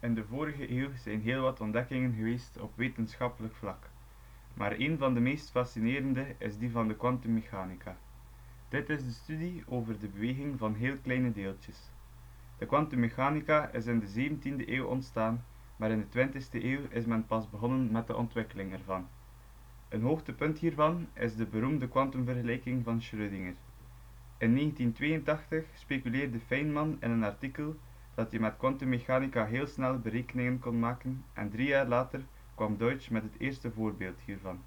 In de vorige eeuw zijn heel wat ontdekkingen geweest op wetenschappelijk vlak, maar een van de meest fascinerende is die van de kwantummechanica. Dit is de studie over de beweging van heel kleine deeltjes. De kwantummechanica is in de 17e eeuw ontstaan, maar in de 20e eeuw is men pas begonnen met de ontwikkeling ervan. Een hoogtepunt hiervan is de beroemde kwantumvergelijking van Schrödinger. In 1982 speculeerde Feynman in een artikel dat hij met kwantummechanica heel snel berekeningen kon maken en drie jaar later kwam Deutsch met het eerste voorbeeld hiervan.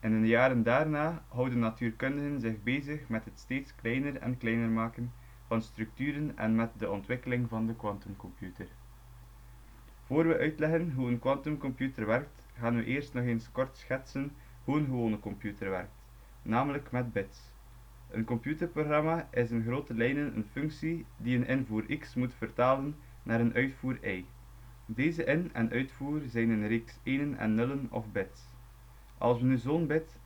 In de jaren daarna houden natuurkundigen zich bezig met het steeds kleiner en kleiner maken van structuren en met de ontwikkeling van de kwantumcomputer. Voor we uitleggen hoe een kwantumcomputer werkt, gaan we eerst nog eens kort schetsen hoe een gewone computer werkt, namelijk met bits. Een computerprogramma is in grote lijnen een functie die een invoer x moet vertalen naar een uitvoer y. Deze in- en uitvoer zijn een reeks enen en nullen of bits. Als we nu zo'n bit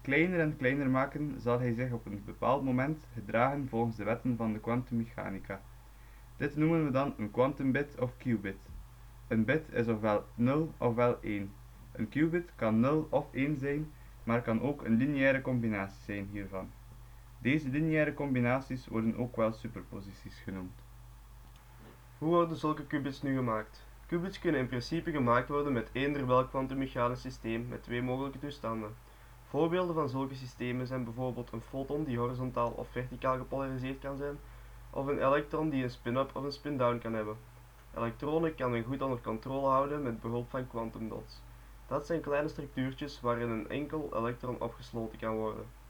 kleiner en kleiner maken, zal hij zich op een bepaald moment gedragen volgens de wetten van de kwantummechanica. Dit noemen we dan een quantumbit of qubit. Een bit is ofwel 0 ofwel 1. Een qubit kan 0 of 1 zijn, maar kan ook een lineaire combinatie zijn hiervan. Deze lineaire combinaties worden ook wel superposities genoemd. Hoe worden zulke qubits nu gemaakt? Qubits kunnen in principe gemaakt worden met eender welk kwantummechanisch systeem met twee mogelijke toestanden. Voorbeelden van zulke systemen zijn bijvoorbeeld een foton die horizontaal of verticaal gepolariseerd kan zijn, of een elektron die een spin-up of een spin-down kan hebben. Elektronen kan men goed onder controle houden met behulp van quantumdots. Dat zijn kleine structuurtjes waarin een enkel elektron opgesloten kan worden.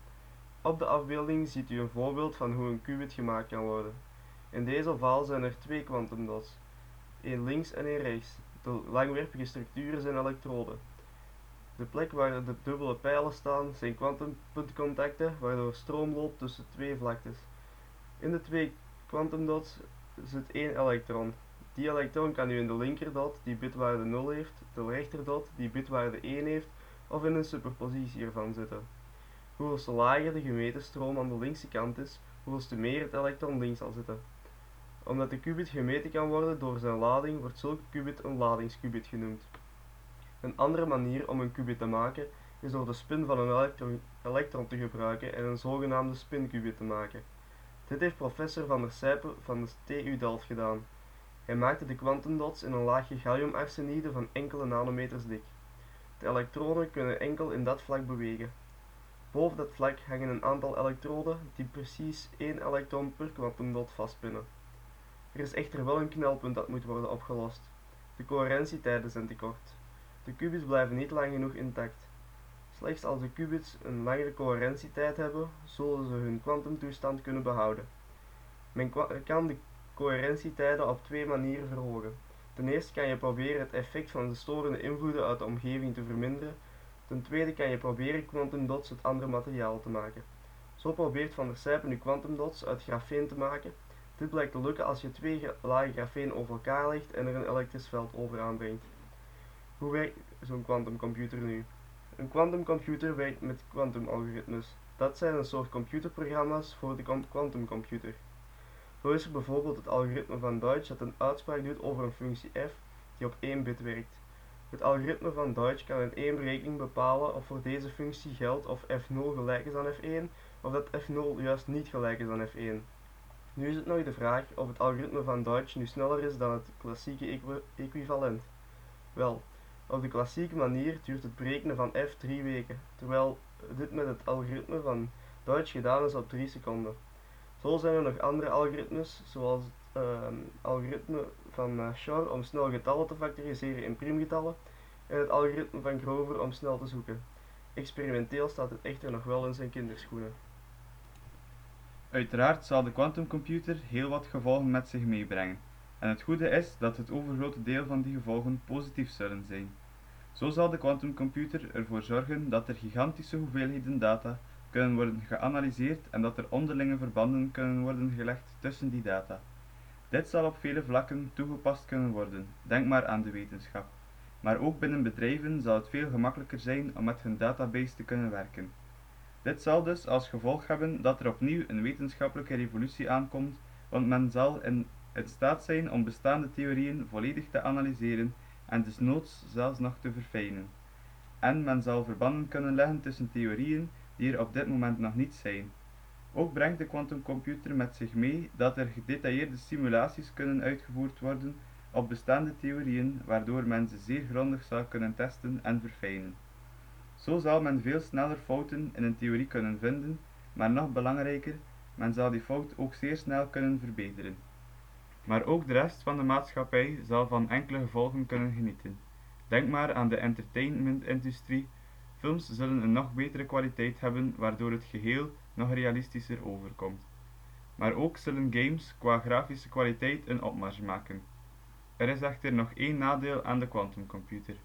Op de afbeelding ziet u een voorbeeld van hoe een qubit gemaakt kan worden. In deze geval zijn er twee quantumdots, één links en één rechts. De langwerpige structuren zijn elektroden. De plek waar de dubbele pijlen staan zijn kwantumpuntcontacten waardoor stroom loopt tussen twee vlaktes. In de twee quantumdots zit één elektron. Die elektron kan nu in de linkerdot die bitwaarde 0 heeft, de rechterdot die bitwaarde 1 heeft of in een superpositie ervan zitten. Hoeveel lager de gemeten stroom aan de linkse kant is, hoeveel te meer het elektron links zal zitten. Omdat de qubit gemeten kan worden door zijn lading, wordt zulke qubit een ladingsqubit genoemd. Een andere manier om een qubit te maken is door de spin van een elektron te gebruiken en een zogenaamde spinqubit te maken. Dit heeft professor van der Sijpen van de TU Delft gedaan. Hij maakte de kwantumdots in een laagje galliumarsenide van enkele nanometers dik. De elektronen kunnen enkel in dat vlak bewegen. Boven dat vlak hangen een aantal elektroden die precies één elektron per kwantumdot vastpinnen. Er is echter wel een knelpunt dat moet worden opgelost. De coherentietijden zijn te kort. De qubits blijven niet lang genoeg intact. Slechts als de qubits een langere coherentietijd hebben, zullen ze hun kwantumtoestand kunnen behouden. Men kan de coherentietijden op twee manieren verhogen. Ten eerste kan je proberen het effect van de storende invloeden uit de omgeving te verminderen kan je proberen quantumdots uit andere materialen te maken. Zo probeert Van der Sijpen nu quantumdots uit grafeen te maken. Dit blijkt te lukken als je twee lagen grafeen over elkaar legt en er een elektrisch veld over aanbrengt. Hoe werkt zo'n quantumcomputer nu? Een quantumcomputer werkt met quantumalgoritmes. Dat zijn een soort computerprogramma's voor de quantumcomputer. Zo is er bijvoorbeeld het algoritme van Deutsch dat een uitspraak doet over een functie f die op 1 bit werkt. Het algoritme van Deutsch kan in één berekening bepalen of voor deze functie geldt of f0 gelijk is aan f1 of dat f0 juist niet gelijk is aan f1. Nu is het nog de vraag of het algoritme van Deutsch nu sneller is dan het klassieke equivalent. Wel, op de klassieke manier duurt het berekenen van f 3 weken, terwijl dit met het algoritme van Deutsch gedaan is op 3 seconden. Zo zijn er nog andere algoritmes, zoals algoritme van uh, Shor om snel getallen te factoriseren in priemgetallen en het algoritme van Grover om snel te zoeken. Experimenteel staat het echter nog wel in zijn kinderschoenen. Uiteraard zal de quantumcomputer heel wat gevolgen met zich meebrengen, en het goede is dat het overgrote deel van die gevolgen positief zullen zijn. Zo zal de quantumcomputer ervoor zorgen dat er gigantische hoeveelheden data kunnen worden geanalyseerd en dat er onderlinge verbanden kunnen worden gelegd tussen die data. Dit zal op vele vlakken toegepast kunnen worden, denk maar aan de wetenschap. Maar ook binnen bedrijven zal het veel gemakkelijker zijn om met hun database te kunnen werken. Dit zal dus als gevolg hebben dat er opnieuw een wetenschappelijke revolutie aankomt, want men zal in staat zijn om bestaande theorieën volledig te analyseren en desnoods zelfs nog te verfijnen. En men zal verbanden kunnen leggen tussen theorieën die er op dit moment nog niet zijn. Ook brengt de quantumcomputer met zich mee dat er gedetailleerde simulaties kunnen uitgevoerd worden op bestaande theorieën waardoor men ze zeer grondig zal kunnen testen en verfijnen. Zo zal men veel sneller fouten in een theorie kunnen vinden, maar nog belangrijker, men zal die fout ook zeer snel kunnen verbeteren. Maar ook de rest van de maatschappij zal van enkele gevolgen kunnen genieten. Denk maar aan de entertainmentindustrie. Films zullen een nog betere kwaliteit hebben waardoor het geheel nog realistischer overkomt. Maar ook zullen games qua grafische kwaliteit een opmars maken. Er is echter nog één nadeel aan de quantumcomputer,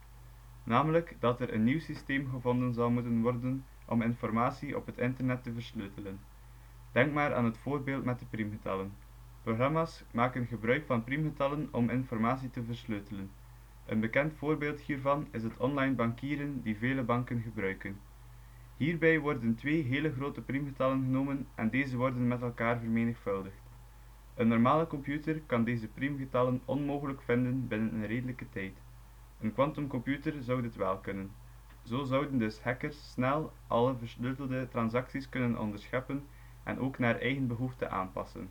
namelijk dat er een nieuw systeem gevonden zal moeten worden om informatie op het internet te versleutelen. Denk maar aan het voorbeeld met de priemgetallen. Programma's maken gebruik van priemgetallen om informatie te versleutelen. Een bekend voorbeeld hiervan is het online bankieren die vele banken gebruiken. Hierbij worden twee hele grote priemgetallen genomen en deze worden met elkaar vermenigvuldigd. Een normale computer kan deze priemgetallen onmogelijk vinden binnen een redelijke tijd. Een quantumcomputer zou dit wel kunnen. Zo zouden dus hackers snel alle versleutelde transacties kunnen onderscheppen en ook naar eigen behoefte aanpassen.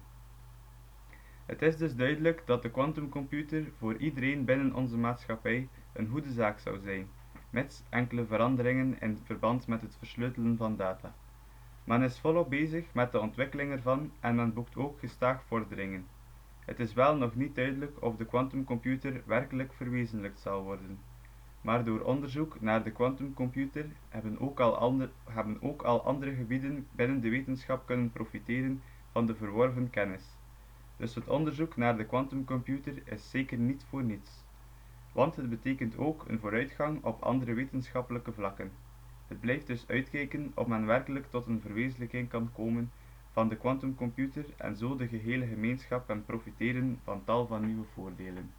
Het is dus duidelijk dat de quantumcomputer voor iedereen binnen onze maatschappij een goede zaak zou zijn, mits enkele veranderingen in verband met het versleutelen van data. Men is volop bezig met de ontwikkeling ervan en men boekt ook gestaag vorderingen. Het is wel nog niet duidelijk of de quantumcomputer werkelijk verwezenlijkt zal worden. Maar door onderzoek naar de quantumcomputer hebben hebben ook al andere gebieden binnen de wetenschap kunnen profiteren van de verworven kennis. Dus het onderzoek naar de quantumcomputer is zeker niet voor niets. Want het betekent ook een vooruitgang op andere wetenschappelijke vlakken. Het blijft dus uitkijken of men werkelijk tot een verwezenlijking kan komen van de quantumcomputer en zo de gehele gemeenschap kan profiteren van tal van nieuwe voordelen